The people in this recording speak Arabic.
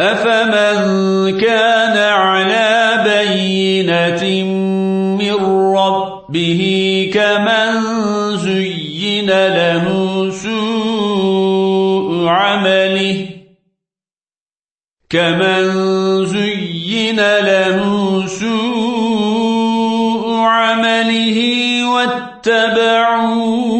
أفمن كان على بينة من ربه كمن زين له سوء عمله كمن زين له سوء عمله واتبعوه